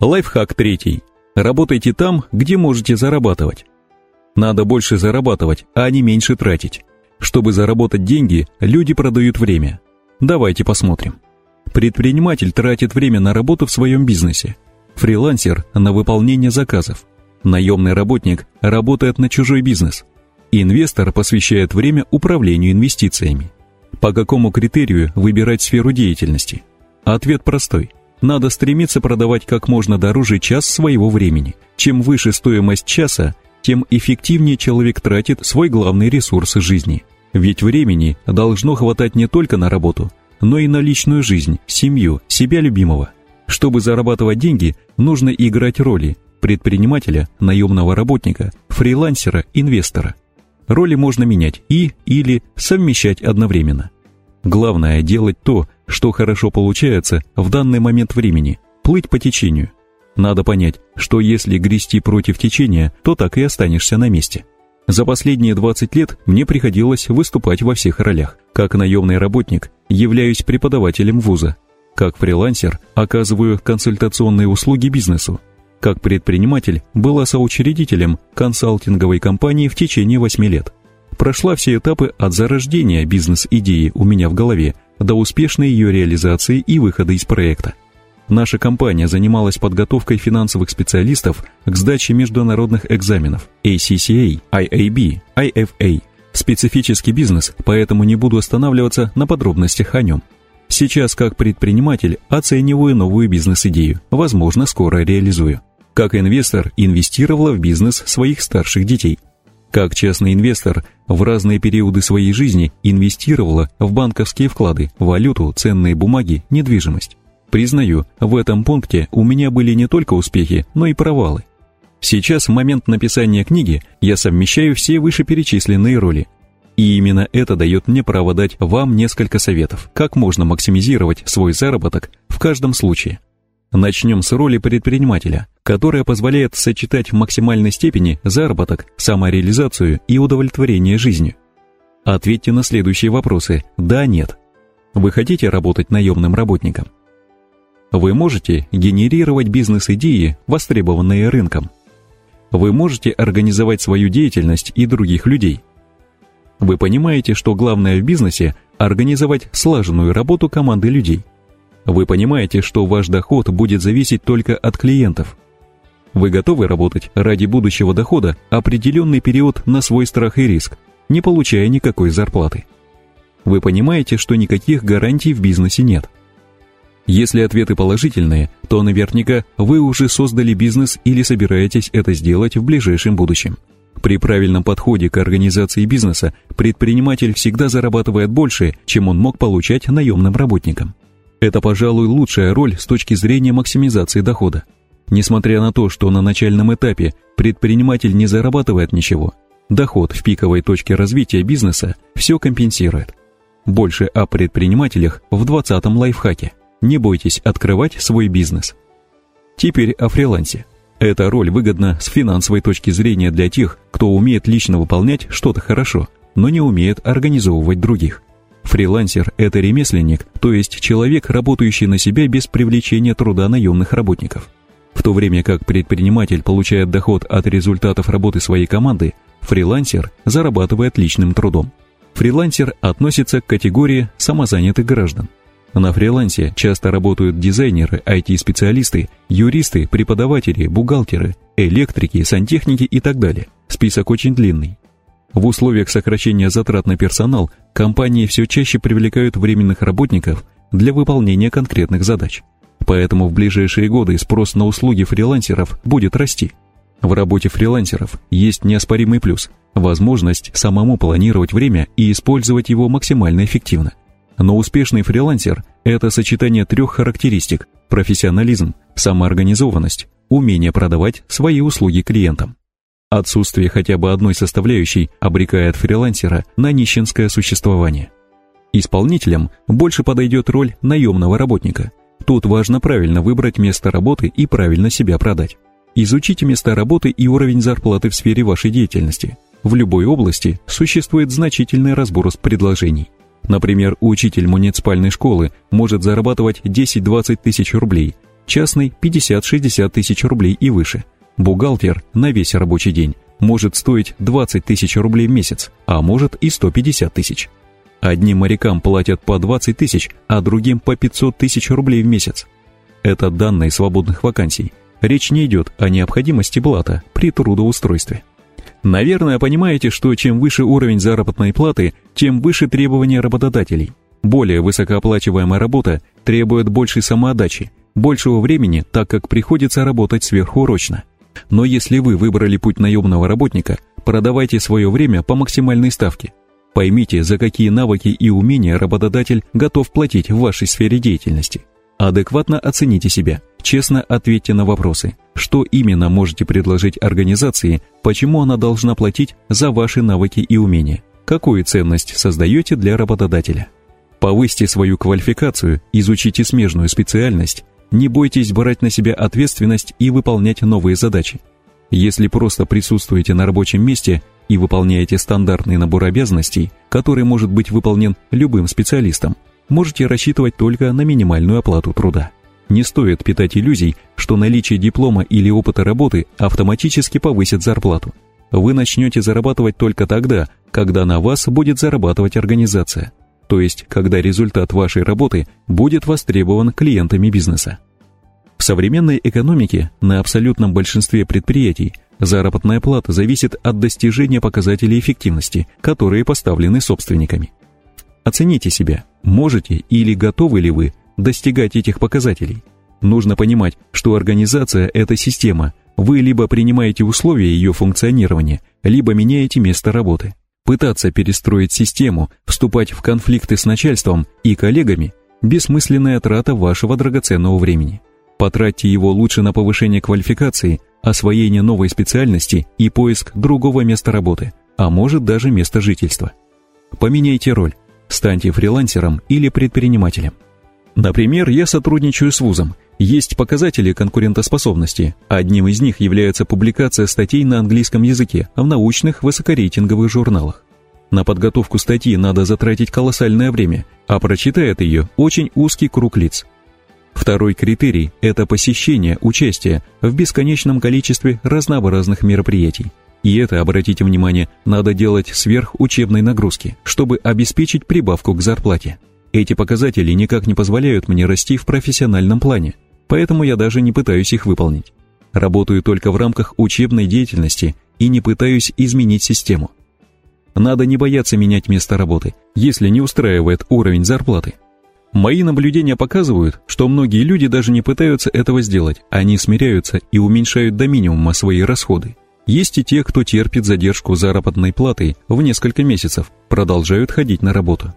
Лайфхак третий. Работайте там, где можете зарабатывать. Надо больше зарабатывать, а не меньше тратить. Чтобы заработать деньги, люди продают время. Давайте посмотрим. Предприниматель тратит время на работу в своем бизнесе. Фрилансер – на выполнение заказов. Наемный работник работает на чужой бизнес. Инвестор посвящает время управлению инвестициями. По какому критерию выбирать сферу деятельности? Ответ простой. Надо стремиться продавать как можно дороже час своего времени. Чем выше стоимость часа, тем эффективнее человек тратит свой главный ресурс жизни. Ведь времени должно хватать не только на работу, но и на личную жизнь, семью, себя любимого. Чтобы зарабатывать деньги, нужно играть роли предпринимателя, наемного работника, фрилансера, инвестора. Роли можно менять и или совмещать одновременно. Главное делать то, что хорошо получается в данный момент времени, плыть по течению. Надо понять, что если грести против течения, то так и останешься на месте. За последние 20 лет мне приходилось выступать во всех ролях. Как наемный работник являюсь преподавателем вуза. Как фрилансер оказываю консультационные услуги бизнесу. Как предприниматель была соучредителем консалтинговой компании в течение 8 лет. Прошла все этапы от зарождения бизнес-идеи у меня в голове до успешной ее реализации и выхода из проекта. Наша компания занималась подготовкой финансовых специалистов к сдаче международных экзаменов ACCA, IAB, IFA. Специфический бизнес, поэтому не буду останавливаться на подробностях о нем. Сейчас как предприниматель оцениваю новую бизнес-идею, возможно, скоро реализую. Как инвестор инвестировала в бизнес своих старших детей. Как частный инвестор в разные периоды своей жизни инвестировала в банковские вклады, валюту, ценные бумаги, недвижимость. Признаю, в этом пункте у меня были не только успехи, но и провалы. Сейчас, в момент написания книги, я совмещаю все вышеперечисленные роли. И именно это дает мне право дать вам несколько советов, как можно максимизировать свой заработок в каждом случае. Начнем с роли предпринимателя, которая позволяет сочетать в максимальной степени заработок, самореализацию и удовлетворение жизнью. Ответьте на следующие вопросы «да», «нет». Вы хотите работать наемным работником? Вы можете генерировать бизнес-идеи, востребованные рынком. Вы можете организовать свою деятельность и других людей. Вы понимаете, что главное в бизнесе – организовать слаженную работу команды людей. Вы понимаете, что ваш доход будет зависеть только от клиентов. Вы готовы работать ради будущего дохода определенный период на свой страх и риск, не получая никакой зарплаты. Вы понимаете, что никаких гарантий в бизнесе нет – если ответы положительные, то наверняка вы уже создали бизнес или собираетесь это сделать в ближайшем будущем. При правильном подходе к организации бизнеса предприниматель всегда зарабатывает больше, чем он мог получать наемным работникам. Это, пожалуй, лучшая роль с точки зрения максимизации дохода. Несмотря на то, что на начальном этапе предприниматель не зарабатывает ничего, доход в пиковой точке развития бизнеса все компенсирует. Больше о предпринимателях в 20-м лайфхаке. Не бойтесь открывать свой бизнес. Теперь о фрилансе. Эта роль выгодна с финансовой точки зрения для тех, кто умеет лично выполнять что-то хорошо, но не умеет организовывать других. Фрилансер – это ремесленник, то есть человек, работающий на себя без привлечения труда наемных работников. В то время как предприниматель получает доход от результатов работы своей команды, фрилансер зарабатывает личным трудом. Фрилансер относится к категории самозанятых граждан. На фрилансе часто работают дизайнеры, IT-специалисты, юристы, преподаватели, бухгалтеры, электрики, сантехники и так далее. Список очень длинный. В условиях сокращения затрат на персонал компании все чаще привлекают временных работников для выполнения конкретных задач. Поэтому в ближайшие годы спрос на услуги фрилансеров будет расти. В работе фрилансеров есть неоспоримый плюс – возможность самому планировать время и использовать его максимально эффективно. Но успешный фрилансер – это сочетание трех характеристик – профессионализм, самоорганизованность, умение продавать свои услуги клиентам. Отсутствие хотя бы одной составляющей обрекает фрилансера на нищенское существование. Исполнителям больше подойдет роль наемного работника. Тут важно правильно выбрать место работы и правильно себя продать. Изучите места работы и уровень зарплаты в сфере вашей деятельности. В любой области существует значительный разброс предложений. Например, учитель муниципальной школы может зарабатывать 10-20 тысяч рублей, частный 50-60 тысяч рублей и выше. Бухгалтер на весь рабочий день может стоить 20 тысяч рублей в месяц, а может и 150 тысяч. Одним морякам платят по 20 тысяч, а другим по 500 тысяч рублей в месяц. Это данные свободных вакансий. Речь не идет о необходимости блата при трудоустройстве. Наверное, понимаете, что чем выше уровень заработной платы, тем выше требования работодателей. Более высокооплачиваемая работа требует большей самоотдачи, большего времени, так как приходится работать сверхурочно. Но если вы выбрали путь наемного работника, продавайте свое время по максимальной ставке. Поймите, за какие навыки и умения работодатель готов платить в вашей сфере деятельности. Адекватно оцените себя, честно ответьте на вопросы, что именно можете предложить организации, почему она должна платить за ваши навыки и умения, какую ценность создаете для работодателя. Повысьте свою квалификацию, изучите смежную специальность, не бойтесь брать на себя ответственность и выполнять новые задачи. Если просто присутствуете на рабочем месте и выполняете стандартный набор обязанностей, который может быть выполнен любым специалистом, можете рассчитывать только на минимальную оплату труда. Не стоит питать иллюзий, что наличие диплома или опыта работы автоматически повысит зарплату. Вы начнете зарабатывать только тогда, когда на вас будет зарабатывать организация то есть когда результат вашей работы будет востребован клиентами бизнеса. В современной экономике на абсолютном большинстве предприятий заработная плата зависит от достижения показателей эффективности, которые поставлены собственниками. Оцените себя, можете или готовы ли вы достигать этих показателей. Нужно понимать, что организация – это система, вы либо принимаете условия ее функционирования, либо меняете место работы. Пытаться перестроить систему, вступать в конфликты с начальством и коллегами – бессмысленная трата вашего драгоценного времени. Потратьте его лучше на повышение квалификации, освоение новой специальности и поиск другого места работы, а может даже места жительства. Поменяйте роль, станьте фрилансером или предпринимателем. Например, я сотрудничаю с вузом. Есть показатели конкурентоспособности. Одним из них является публикация статей на английском языке в научных высокорейтинговых журналах. На подготовку статьи надо затратить колоссальное время, а прочитает ее очень узкий круг лиц. Второй критерий – это посещение, участие в бесконечном количестве разнообразных мероприятий. И это, обратите внимание, надо делать сверх учебной нагрузки, чтобы обеспечить прибавку к зарплате. Эти показатели никак не позволяют мне расти в профессиональном плане, поэтому я даже не пытаюсь их выполнить. Работаю только в рамках учебной деятельности и не пытаюсь изменить систему. Надо не бояться менять место работы, если не устраивает уровень зарплаты. Мои наблюдения показывают, что многие люди даже не пытаются этого сделать, они смиряются и уменьшают до минимума свои расходы. Есть и те, кто терпит задержку заработной платы в несколько месяцев, продолжают ходить на работу.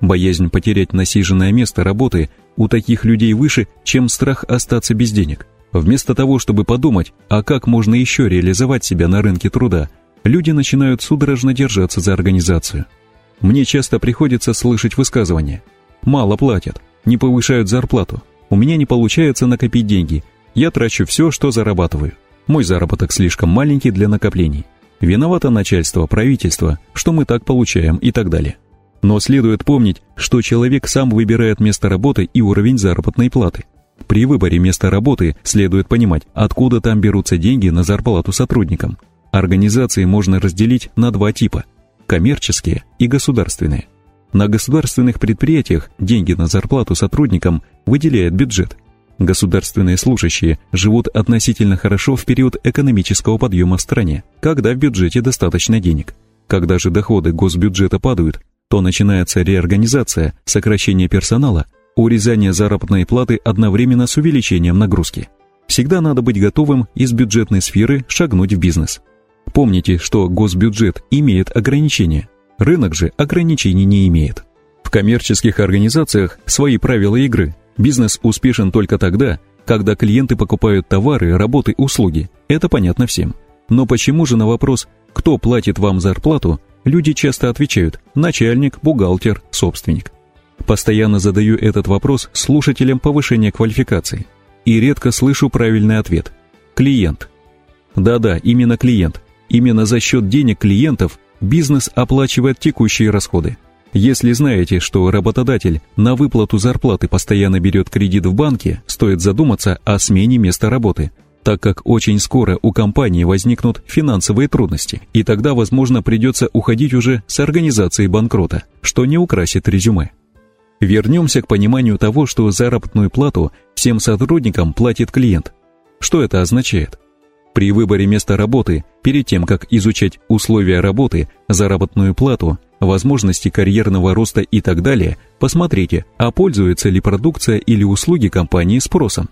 Боязнь потерять насиженное место работы у таких людей выше, чем страх остаться без денег. Вместо того, чтобы подумать, а как можно еще реализовать себя на рынке труда, люди начинают судорожно держаться за организацию. Мне часто приходится слышать высказывания. Мало платят, не повышают зарплату, у меня не получается накопить деньги, я трачу все, что зарабатываю. Мой заработок слишком маленький для накоплений. Виновато начальство, правительство, что мы так получаем и так далее. Но следует помнить, что человек сам выбирает место работы и уровень заработной платы. При выборе места работы следует понимать, откуда там берутся деньги на зарплату сотрудникам. Организации можно разделить на два типа – коммерческие и государственные. На государственных предприятиях деньги на зарплату сотрудникам выделяет бюджет. Государственные служащие живут относительно хорошо в период экономического подъема в стране, когда в бюджете достаточно денег. Когда же доходы госбюджета падают, то начинается реорганизация, сокращение персонала, урезание заработной платы одновременно с увеличением нагрузки. Всегда надо быть готовым из бюджетной сферы шагнуть в бизнес. Помните, что госбюджет имеет ограничения, рынок же ограничений не имеет. В коммерческих организациях свои правила игры. Бизнес успешен только тогда, когда клиенты покупают товары, работы, услуги. Это понятно всем. Но почему же на вопрос «кто платит вам зарплату» Люди часто отвечают «начальник», «бухгалтер», «собственник». Постоянно задаю этот вопрос слушателям повышения квалификации. И редко слышу правильный ответ. Клиент. Да-да, именно клиент. Именно за счет денег клиентов бизнес оплачивает текущие расходы. Если знаете, что работодатель на выплату зарплаты постоянно берет кредит в банке, стоит задуматься о смене места работы, так как очень скоро у компании возникнут финансовые трудности, и тогда, возможно, придется уходить уже с организацией банкрота, что не украсит резюме. Вернемся к пониманию того, что заработную плату всем сотрудникам платит клиент. Что это означает? При выборе места работы, перед тем, как изучать условия работы, заработную плату, возможности карьерного роста и так далее, посмотрите, а пользуется ли продукция или услуги компании спросом.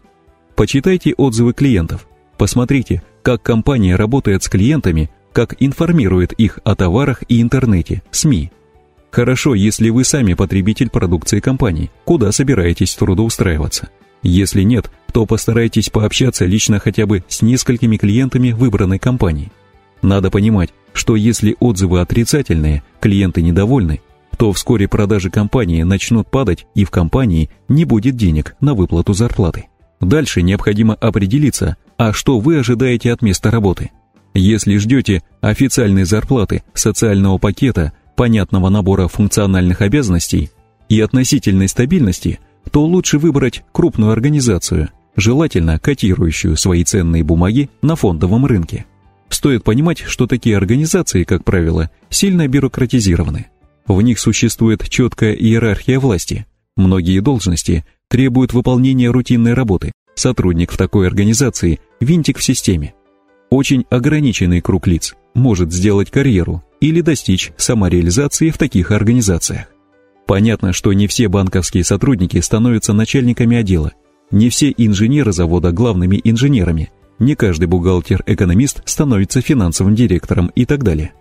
Почитайте отзывы клиентов. Посмотрите, как компания работает с клиентами, как информирует их о товарах и интернете, СМИ. Хорошо, если вы сами потребитель продукции компании, куда собираетесь трудоустраиваться. Если нет, то постарайтесь пообщаться лично хотя бы с несколькими клиентами выбранной компании. Надо понимать, что если отзывы отрицательные, клиенты недовольны, то вскоре продажи компании начнут падать и в компании не будет денег на выплату зарплаты. Дальше необходимо определиться, а что вы ожидаете от места работы. Если ждете официальной зарплаты, социального пакета, понятного набора функциональных обязанностей и относительной стабильности, то лучше выбрать крупную организацию, желательно котирующую свои ценные бумаги на фондовом рынке. Стоит понимать, что такие организации, как правило, сильно бюрократизированы. В них существует четкая иерархия власти. Многие должности требуют выполнения рутинной работы. Сотрудник в такой организации – винтик в системе. Очень ограниченный круг лиц может сделать карьеру или достичь самореализации в таких организациях. Понятно, что не все банковские сотрудники становятся начальниками отдела, не все инженеры завода главными инженерами, не каждый бухгалтер-экономист становится финансовым директором и так далее.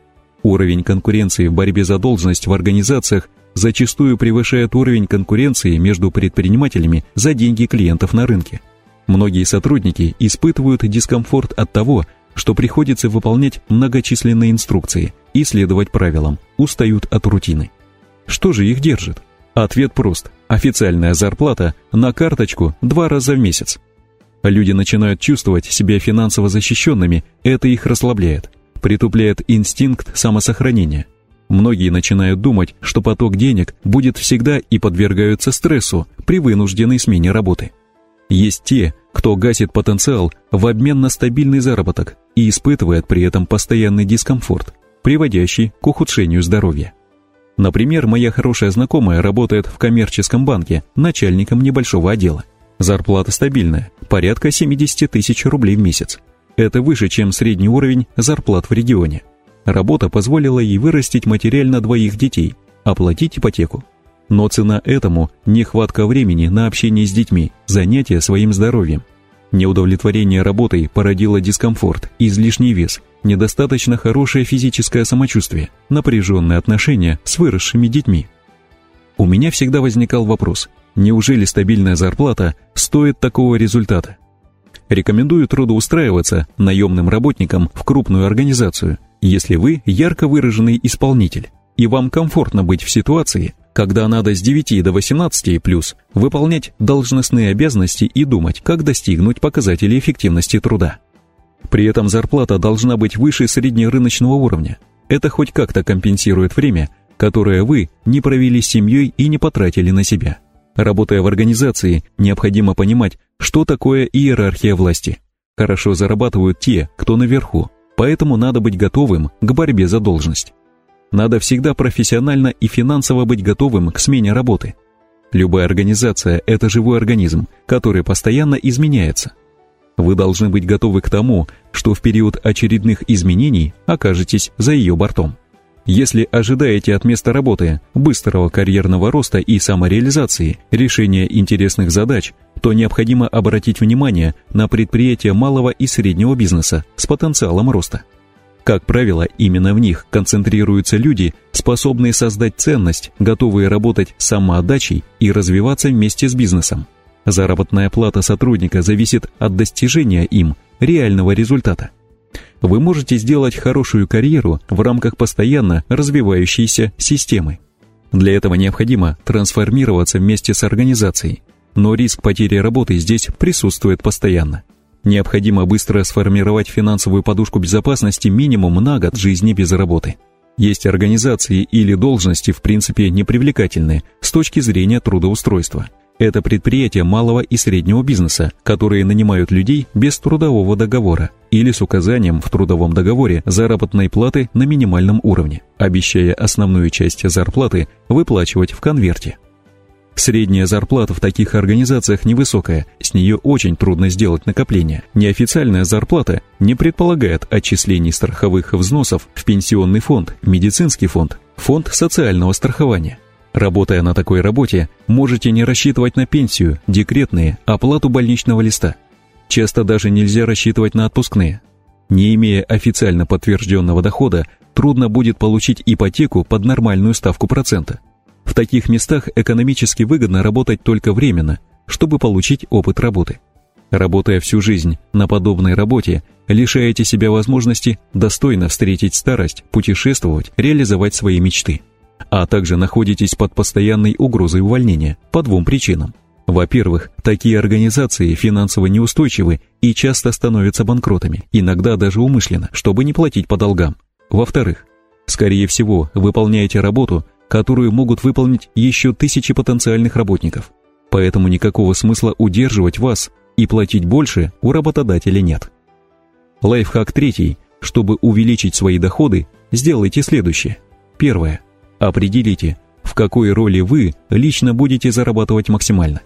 Уровень конкуренции в борьбе за должность в организациях зачастую превышает уровень конкуренции между предпринимателями за деньги клиентов на рынке. Многие сотрудники испытывают дискомфорт от того, что приходится выполнять многочисленные инструкции и следовать правилам, устают от рутины. Что же их держит? Ответ прост. Официальная зарплата на карточку два раза в месяц. Люди начинают чувствовать себя финансово защищенными, это их расслабляет, притупляет инстинкт самосохранения. Многие начинают думать, что поток денег будет всегда и подвергаются стрессу при вынужденной смене работы. Есть те, кто гасит потенциал в обмен на стабильный заработок и испытывает при этом постоянный дискомфорт, приводящий к ухудшению здоровья. Например, моя хорошая знакомая работает в коммерческом банке начальником небольшого отдела. Зарплата стабильная, порядка 70 тысяч рублей в месяц. Это выше, чем средний уровень зарплат в регионе. Работа позволила ей вырастить материально двоих детей, оплатить ипотеку. Но цена этому – нехватка времени на общение с детьми, занятия своим здоровьем. Неудовлетворение работой породило дискомфорт, излишний вес, недостаточно хорошее физическое самочувствие, напряженные отношения с выросшими детьми. У меня всегда возникал вопрос, неужели стабильная зарплата стоит такого результата? Рекомендую трудоустраиваться наемным работникам в крупную организацию, если вы ярко выраженный исполнитель, и вам комфортно быть в ситуации, когда надо с 9 до 18 и плюс выполнять должностные обязанности и думать, как достигнуть показателей эффективности труда. При этом зарплата должна быть выше среднерыночного уровня. Это хоть как-то компенсирует время, которое вы не провели с семьей и не потратили на себя. Работая в организации, необходимо понимать, что такое иерархия власти. Хорошо зарабатывают те, кто наверху, поэтому надо быть готовым к борьбе за должность. Надо всегда профессионально и финансово быть готовым к смене работы. Любая организация – это живой организм, который постоянно изменяется. Вы должны быть готовы к тому, что в период очередных изменений окажетесь за ее бортом. Если ожидаете от места работы быстрого карьерного роста и самореализации, решения интересных задач, то необходимо обратить внимание на предприятия малого и среднего бизнеса с потенциалом роста. Как правило, именно в них концентрируются люди, способные создать ценность, готовые работать самоотдачей и развиваться вместе с бизнесом. Заработная плата сотрудника зависит от достижения им реального результата. Вы можете сделать хорошую карьеру в рамках постоянно развивающейся системы. Для этого необходимо трансформироваться вместе с организацией, но риск потери работы здесь присутствует постоянно. Необходимо быстро сформировать финансовую подушку безопасности минимум на год жизни без работы. Есть организации или должности в принципе непривлекательные с точки зрения трудоустройства. Это предприятия малого и среднего бизнеса, которые нанимают людей без трудового договора или с указанием в трудовом договоре заработной платы на минимальном уровне, обещая основную часть зарплаты выплачивать в конверте. Средняя зарплата в таких организациях невысокая, с нее очень трудно сделать накопление. Неофициальная зарплата не предполагает отчислений страховых взносов в пенсионный фонд, медицинский фонд, фонд социального страхования. Работая на такой работе, можете не рассчитывать на пенсию, декретные, оплату больничного листа. Часто даже нельзя рассчитывать на отпускные. Не имея официально подтвержденного дохода, трудно будет получить ипотеку под нормальную ставку процента. В таких местах экономически выгодно работать только временно, чтобы получить опыт работы. Работая всю жизнь на подобной работе, лишаете себя возможности достойно встретить старость, путешествовать, реализовать свои мечты. А также находитесь под постоянной угрозой увольнения по двум причинам. Во-первых, такие организации финансово неустойчивы и часто становятся банкротами, иногда даже умышленно, чтобы не платить по долгам. Во-вторых, скорее всего, выполняете работу, которую могут выполнить еще тысячи потенциальных работников. Поэтому никакого смысла удерживать вас и платить больше у работодателя нет. Лайфхак третий. Чтобы увеличить свои доходы, сделайте следующее. Первое. Определите, в какой роли вы лично будете зарабатывать максимально.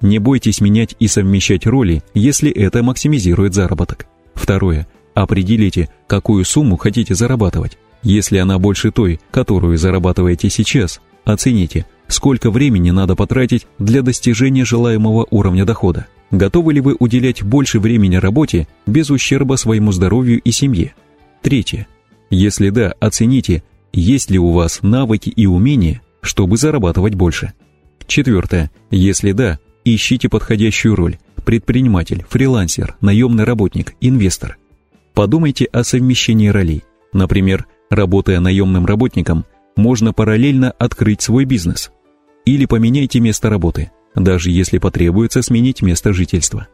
Не бойтесь менять и совмещать роли, если это максимизирует заработок. Второе. Определите, какую сумму хотите зарабатывать. Если она больше той, которую зарабатываете сейчас, оцените, сколько времени надо потратить для достижения желаемого уровня дохода. Готовы ли вы уделять больше времени работе без ущерба своему здоровью и семье? Третье. Если да, оцените, есть ли у вас навыки и умения, чтобы зарабатывать больше. Четвертое. Если да, ищите подходящую роль – предприниматель, фрилансер, наемный работник, инвестор. Подумайте о совмещении ролей. Например, Работая наемным работником, можно параллельно открыть свой бизнес. Или поменяйте место работы, даже если потребуется сменить место жительства.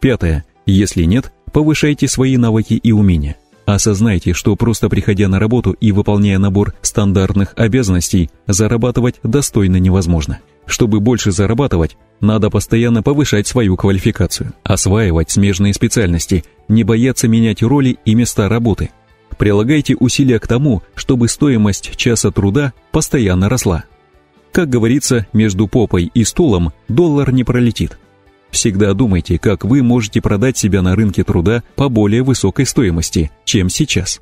Пятое. Если нет, повышайте свои навыки и умения. Осознайте, что просто приходя на работу и выполняя набор стандартных обязанностей, зарабатывать достойно невозможно. Чтобы больше зарабатывать, надо постоянно повышать свою квалификацию, осваивать смежные специальности, не бояться менять роли и места работы – Прилагайте усилия к тому, чтобы стоимость часа труда постоянно росла. Как говорится, между попой и стулом доллар не пролетит. Всегда думайте, как вы можете продать себя на рынке труда по более высокой стоимости, чем сейчас.